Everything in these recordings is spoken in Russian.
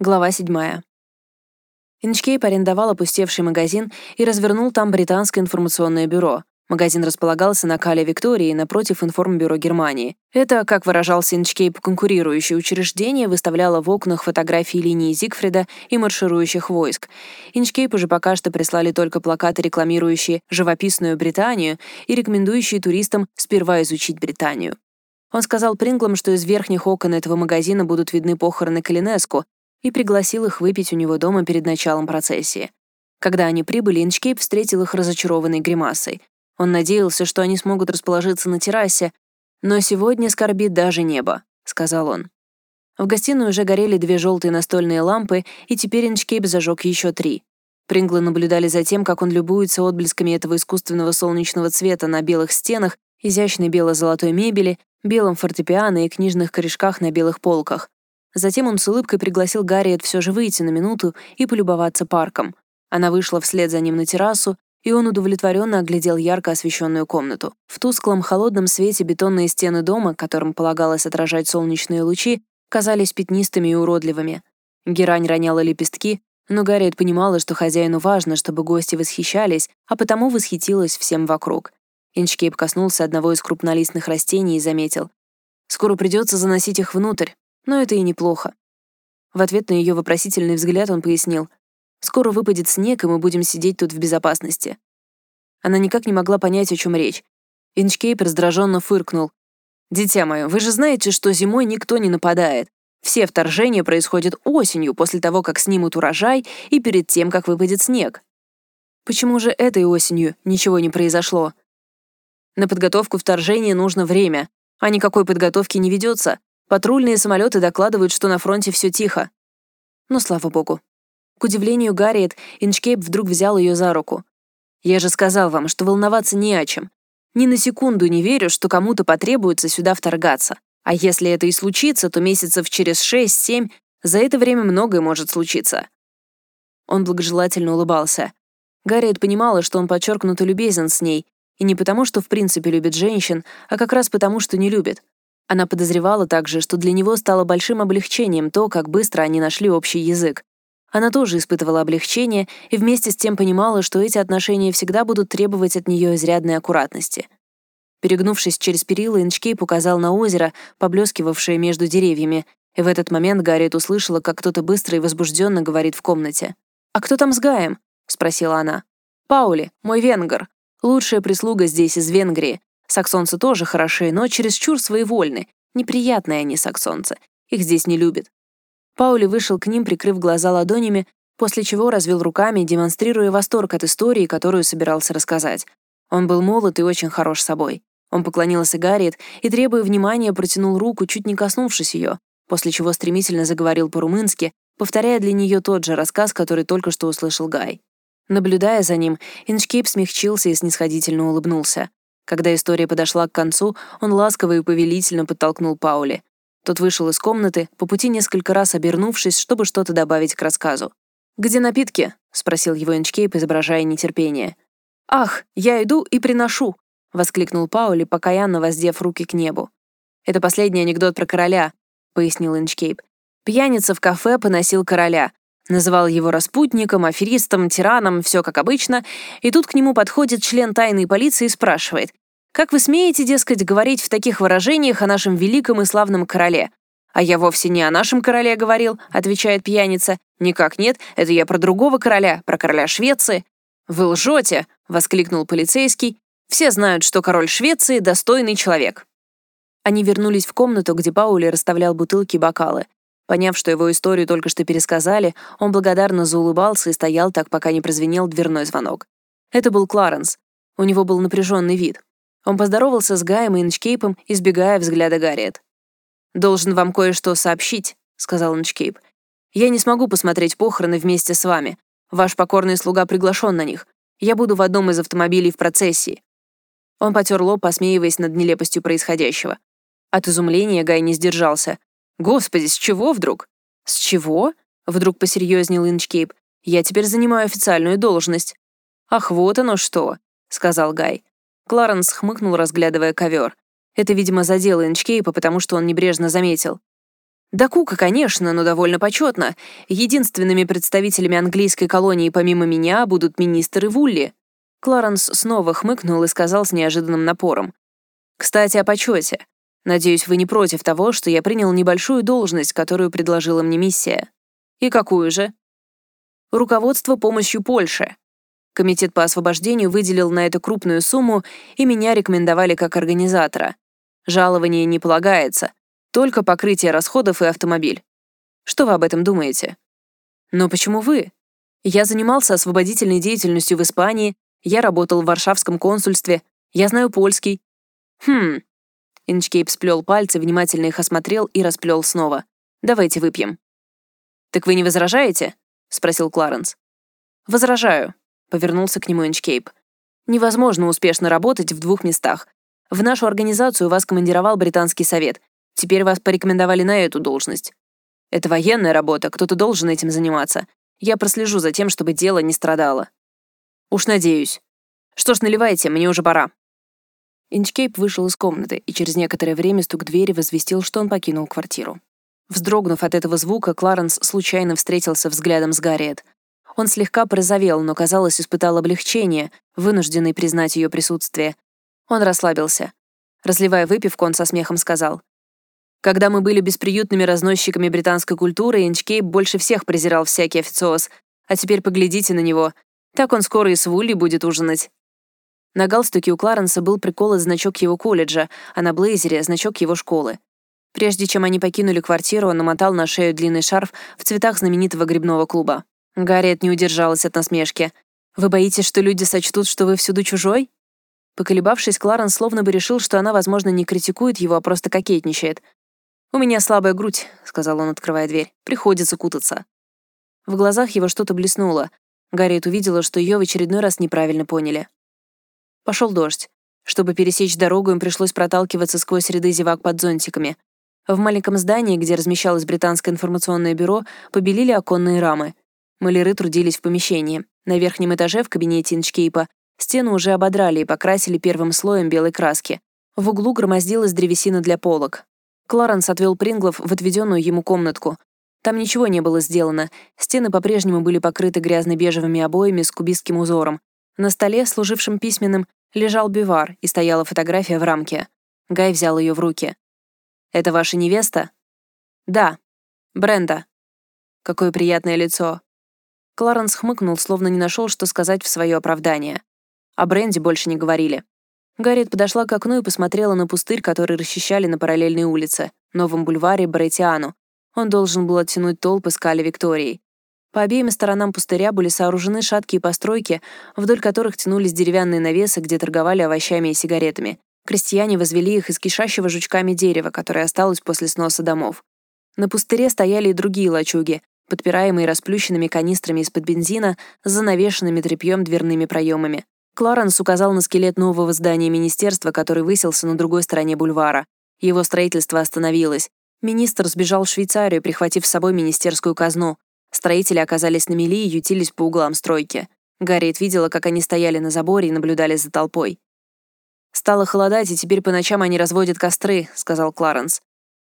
Глава 7. Инчкейп арендовал опустевший магазин и развернул там британское информационное бюро. Магазин располагался на Кале Виктории напротив информбюро Германии. Это, как выражался Инчкейп, конкурирующее учреждение выставляло в окнах фотографии линии Зигфрида и марширующих войск. Инчкейпу же пока что прислали только плакаты, рекламирующие живописную Британию и рекомендующие туристам сперва изучить Британию. Он сказал Принглам, что из верхних окон этого магазина будут видны похороны Калинеску, и пригласил их выпить у него дома перед началом процессии. Когда они прибыли, Инчкейп встретил их разочарованной гримасой. Он надеялся, что они смогут расположиться на террасе, но сегодня скорбит даже небо, сказал он. В гостиной уже горели две желтые настольные лампы, и теперь Инчкейп зажег еще три. Принглы наблюдали за тем, как он любуется отблесками этого искусственного солнечного цвета на белых стенах, изящной бело-золотой мебели, белом фортепиано и книжных корешках на белых полках. Затем он с улыбкой пригласил Гарриет все же выйти на минуту и полюбоваться парком. Она вышла вслед за ним на террасу, и он удовлетворенно оглядел ярко освещенную комнату. В тусклом холодном свете бетонные стены дома, которым полагалось отражать солнечные лучи, казались пятнистыми и уродливыми. Герань роняла лепестки, но Гарриет понимала, что хозяину важно, чтобы гости восхищались, а потому восхитилась всем вокруг. Инчкейп коснулся одного из крупнолистных растений и заметил. «Скоро придется заносить их внутрь но это и неплохо. В ответ на ее вопросительный взгляд он пояснил, «Скоро выпадет снег, и мы будем сидеть тут в безопасности». Она никак не могла понять, о чем речь. Инчкейп раздраженно фыркнул. «Дитя мое, вы же знаете, что зимой никто не нападает. Все вторжения происходят осенью, после того, как снимут урожай, и перед тем, как выпадет снег. Почему же этой осенью ничего не произошло? На подготовку вторжения нужно время, а никакой подготовки не ведется. Патрульные самолеты докладывают, что на фронте все тихо. Но слава богу. К удивлению Гарриет, Инчкейп вдруг взял ее за руку. «Я же сказал вам, что волноваться не о чем. Ни на секунду не верю, что кому-то потребуется сюда вторгаться. А если это и случится, то месяцев через шесть-семь за это время многое может случиться». Он благожелательно улыбался. Гарриет понимала, что он подчеркнуто любезен с ней, и не потому, что в принципе любит женщин, а как раз потому, что не любит. Она подозревала также, что для него стало большим облегчением то, как быстро они нашли общий язык. Она тоже испытывала облегчение и вместе с тем понимала, что эти отношения всегда будут требовать от нее изрядной аккуратности. Перегнувшись через перила, Инчкейп указал на озеро, поблескивавшее между деревьями, и в этот момент Гарриет услышала, как кто-то быстро и возбужденно говорит в комнате. «А кто там с Гаем?» — спросила она. «Паули, мой венгер. Лучшая прислуга здесь из Венгрии. Саксонцы тоже хороши, но чересчур своевольны. Неприятные они, саксонцы. Их здесь не любят. Паули вышел к ним, прикрыв глаза ладонями, после чего развел руками, демонстрируя восторг от истории, которую собирался рассказать. Он был молод и очень хорош собой. Он поклонился Гарриет и, требуя внимания, протянул руку, чуть не коснувшись ее, после чего стремительно заговорил по-румынски, повторяя для нее тот же рассказ, который только что услышал Гай. Наблюдая за ним, Инчкейп смягчился и снисходительно улыбнулся. Когда история подошла к концу, он ласково и повелительно подтолкнул Паули. Тот вышел из комнаты, по пути несколько раз обернувшись, чтобы что-то добавить к рассказу. «Где напитки?» — спросил его Инчкейп, изображая нетерпение. «Ах, я иду и приношу!» — воскликнул Паули, покаянно воздев руки к небу. «Это последний анекдот про короля», — пояснил Инчкейп. Пьяница в кафе поносил короля. Называл его распутником, аферистом, тираном, все как обычно, и тут к нему подходит член тайной полиции и спрашивает, «Как вы смеете, дескать, говорить в таких выражениях о нашем великом и славном короле?» «А я вовсе не о нашем короле говорил», — отвечает пьяница. «Никак нет, это я про другого короля, про короля Швеции». «Вы лжете», — воскликнул полицейский. «Все знают, что король Швеции — достойный человек». Они вернулись в комнату, где Паули расставлял бутылки и бокалы. Поняв, что его историю только что пересказали, он благодарно заулыбался и стоял так, пока не прозвенел дверной звонок. Это был Кларенс. У него был напряженный вид. Он поздоровался с Гаем и Инчкейпом, избегая взгляда Гарриет. «Должен вам кое-что сообщить», — сказал Инчкейп. «Я не смогу посмотреть похороны вместе с вами. Ваш покорный слуга приглашен на них. Я буду в одном из автомобилей в процессии». Он потер лоб, посмеиваясь над нелепостью происходящего. От изумления Гай не сдержался. Господи, с чего вдруг? С чего? Вдруг посерьезнел Инчкейп. Я теперь занимаю официальную должность. Ах, вот оно что, сказал Гай. Кларенс хмыкнул, разглядывая ковер. Это, видимо, задело Инчкейпа, потому что он небрежно заметил. Да Кука, конечно, но довольно почетно. Единственными представителями английской колонии помимо меня будут министр и Вулли. Кларенс снова хмыкнул и сказал с неожиданным напором. «Кстати, о почете. Надеюсь, вы не против того, что я принял небольшую должность, которую предложила мне миссия. И какую же? Руководство помощью Польше. Комитет по освобождению выделил на это крупную сумму, и меня рекомендовали как организатора. Жалование не полагается, только покрытие расходов и автомобиль. Что вы об этом думаете? Но почему вы? Я занимался освободительной деятельностью в Испании, я работал в Варшавском консульстве, я знаю польский. Хм. Инчкейп сплел пальцы, внимательно их осмотрел и расплел снова. Давайте выпьем. «Так вы не возражаете?» — спросил Кларенс. «Возражаю», — повернулся к нему Инчкейп. «Невозможно успешно работать в двух местах. В нашу организацию вас командировал британский совет. Теперь вас порекомендовали на эту должность. Это военная работа, кто-то должен этим заниматься. Я прослежу за тем, чтобы дело не страдало. Уж надеюсь. Что ж, наливайте, мне уже пора. Инчкейп вышел из комнаты, и через некоторое время стук двери возвестил, что он покинул квартиру. Вздрогнув от этого звука, Кларенс случайно встретился взглядом с Гарриет. Он слегка прозовел, но, казалось, испытал облегчение, вынужденный признать ее присутствие. Он расслабился. Разливая выпивку, он со смехом сказал. «Когда мы были бесприютными разносчиками британской культуры, Инчкейп больше всех презирал всякий официоз. А теперь поглядите на него. Так он скоро и с Вулли будет ужинать». На галстуке у Кларенса был приколот значок его колледжа, а на блейзере — значок его школы. Прежде чем они покинули квартиру, он намотал на шею длинный шарф в цветах знаменитого грибного клуба. Гарриет не удержалась от насмешки. «Вы боитесь, что люди сочтут, что вы всюду чужой?» Поколебавшись, Кларенс словно бы решил, что она, возможно, не критикует его, а просто кокетничает. «У меня слабая грудь», — сказал он, открывая дверь. «Приходится кутаться». В глазах его что-то блеснуло. Гарриет увидела, что ее в очередной раз неправильно поняли. Пошел дождь. Чтобы пересечь дорогу, им пришлось проталкиваться сквозь ряды зевак под зонтиками. В маленьком здании, где размещалось британское информационное бюро, побелили оконные рамы. Маляры трудились в помещении. На верхнем этаже в кабинете Инчкейпа стену уже ободрали и покрасили первым слоем белой краски. В углу громоздилась древесина для полок. Кларенс отвел Принглов в отведенную ему комнатку. Там ничего не было сделано. Стены по-прежнему были покрыты грязно-бежевыми обоями с кубистским узором. На столе, служившем письменным, лежал бивар и стояла фотография в рамке. Гай взял ее в руки. «Это ваша невеста?» «Да. Бренда». «Какое приятное лицо». Кларенс хмыкнул, словно не нашел, что сказать в свое оправдание. О Бренде больше не говорили. Гарриет подошла к окну и посмотрела на пустырь, который расчищали на параллельной улице, новом бульваре Баретиану. Он должен был оттянуть толпы скали Виктории. По обеим сторонам пустыря были сооружены шаткие постройки, вдоль которых тянулись деревянные навесы, где торговали овощами и сигаретами. Крестьяне возвели их из кишащего жучками дерева, которое осталось после сноса домов. На пустыре стояли и другие лачуги, подпираемые расплющенными канистрами из-под бензина с занавешенными тряпьем дверными проемами. Кларенс указал на скелет нового здания министерства, который высился на другой стороне бульвара. Его строительство остановилось. Министр сбежал в Швейцарию, прихватив с собой министерскую казну. Строители оказались на мели и ютились по углам стройки. Гарриет видела, как они стояли на заборе и наблюдали за толпой. «Стало холодать, и теперь по ночам они разводят костры», — сказал Кларенс.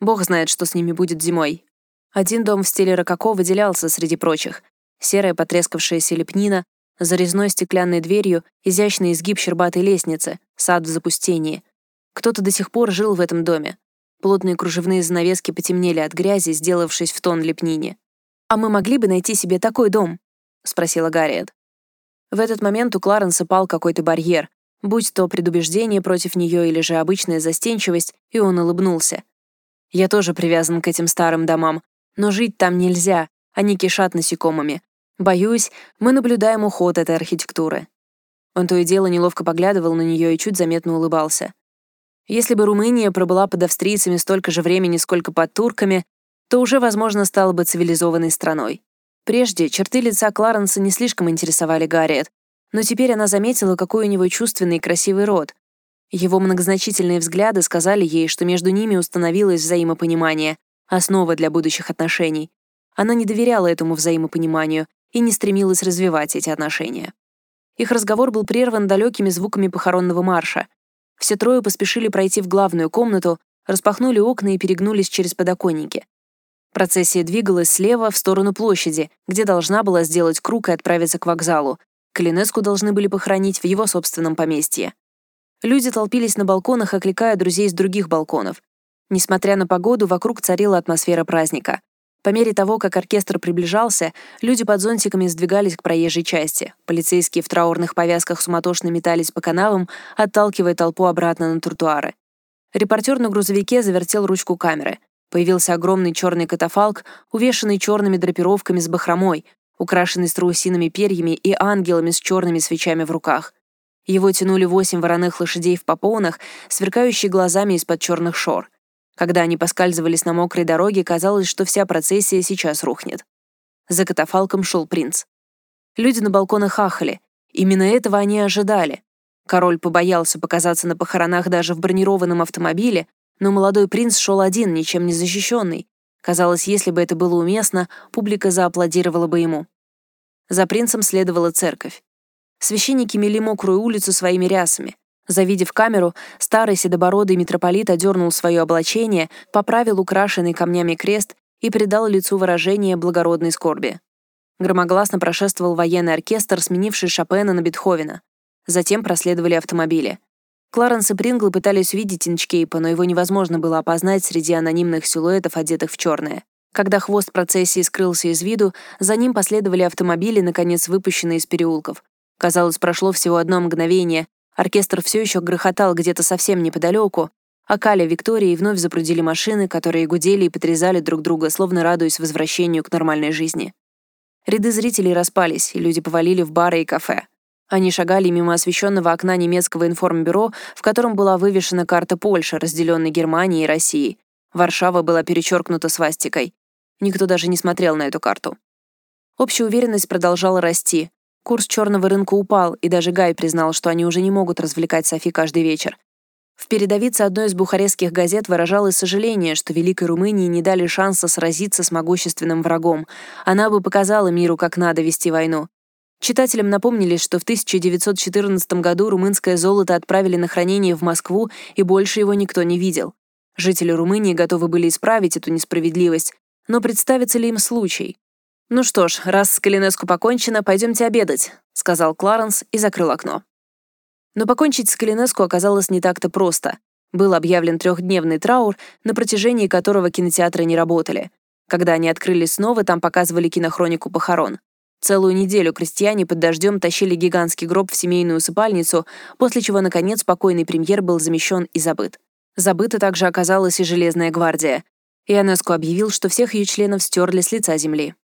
«Бог знает, что с ними будет зимой». Один дом в стиле рококо выделялся среди прочих. Серая потрескавшаяся лепнина, за резной стеклянной дверью изящный изгиб щербатой лестницы, сад в запустении. Кто-то до сих пор жил в этом доме. Плотные кружевные занавески потемнели от грязи, сделавшись в тон лепнине. «А мы могли бы найти себе такой дом?» — спросила Гарриет. В этот момент у Кларенса пал какой-то барьер, будь то предубеждение против нее или же обычная застенчивость, и он улыбнулся. «Я тоже привязан к этим старым домам, но жить там нельзя, они кишат насекомыми. Боюсь, мы наблюдаем уход этой архитектуры». Он то и дело неловко поглядывал на нее и чуть заметно улыбался. Если бы Румыния пробыла под австрийцами столько же времени, сколько под турками, то уже, возможно, стала бы цивилизованной страной. Прежде черты лица Кларенса не слишком интересовали Гарриет, но теперь она заметила, какой у него чувственный и красивый рот. Его многозначительные взгляды сказали ей, что между ними установилось взаимопонимание, основа для будущих отношений. Она не доверяла этому взаимопониманию и не стремилась развивать эти отношения. Их разговор был прерван далекими звуками похоронного марша. Все трое поспешили пройти в главную комнату, распахнули окна и перегнулись через подоконники. Процессия двигалась слева в сторону площади, где должна была сделать круг и отправиться к вокзалу. Калинеску должны были похоронить в его собственном поместье. Люди толпились на балконах, окликая друзей с других балконов. Несмотря на погоду, вокруг царила атмосфера праздника. По мере того, как оркестр приближался, люди под зонтиками сдвигались к проезжей части. Полицейские в траурных повязках суматошно метались по канавам, отталкивая толпу обратно на тротуары. Репортер на грузовике завертел ручку камеры. Появился огромный черный катафалк, увешанный черными драпировками с бахромой, украшенный страусиными перьями и ангелами с черными свечами в руках. Его тянули восемь вороных лошадей в попонах, сверкающие глазами из-под черных шор — когда они поскальзывались на мокрой дороге, казалось, что вся процессия сейчас рухнет. За катафалком шел принц. Люди на балконах ахали. Именно этого они ожидали. Король побоялся показаться на похоронах даже в бронированном автомобиле, но молодой принц шел один, ничем не защищенный. Казалось, если бы это было уместно, публика зааплодировала бы ему. За принцем следовала церковь. Священники мели мокрую улицу своими рясами. Завидев камеру, старый седобородый митрополит одернул свое облачение, поправил украшенный камнями крест и придал лицу выражение благородной скорби. Громогласно прошествовал военный оркестр, сменивший Шопена на Бетховена. Затем проследовали автомобили. Кларенс и Прингл пытались увидеть Инчкейпа, но его невозможно было опознать среди анонимных силуэтов, одетых в черное. Когда хвост процессии скрылся из виду, за ним последовали автомобили, наконец выпущенные из переулков. Казалось, прошло всего одно мгновение, Оркестр все еще грохотал где-то совсем неподалеку, а Каля Виктории вновь запрудили машины, которые гудели и потрясали друг друга, словно радуясь возвращению к нормальной жизни. Ряды зрителей распались, и люди повалили в бары и кафе. Они шагали мимо освещенного окна немецкого информбюро, в котором была вывешена карта Польши, разделенной Германией и Россией. Варшава была перечеркнута свастикой. Никто даже не смотрел на эту карту. Общая уверенность продолжала расти. Курс черного рынка упал, и даже Гай признал, что они уже не могут развлекать Софи каждый вечер. В передовице одной из бухарестских газет выражалось сожаление, что Великой Румынии не дали шанса сразиться с могущественным врагом. Она бы показала миру, как надо вести войну. Читателям напомнили, что в 1914 году румынское золото отправили на хранение в Москву, и больше его никто не видел. Жители Румынии готовы были исправить эту несправедливость, но представится ли им случай? «Ну что ж, раз с Калинеску покончено, пойдемте обедать», — сказал Кларенс и закрыл окно. Но покончить с Калинеску оказалось не так-то просто. Был объявлен трехдневный траур, на протяжении которого кинотеатры не работали. Когда они открылись снова, там показывали кинохронику похорон. Целую неделю крестьяне под дождем тащили гигантский гроб в семейную усыпальницу, после чего, наконец, покойный премьер был замещен и забыт. Забыта также оказалась и Железная гвардия. Ионеску объявил, что всех ее членов стерли с лица земли.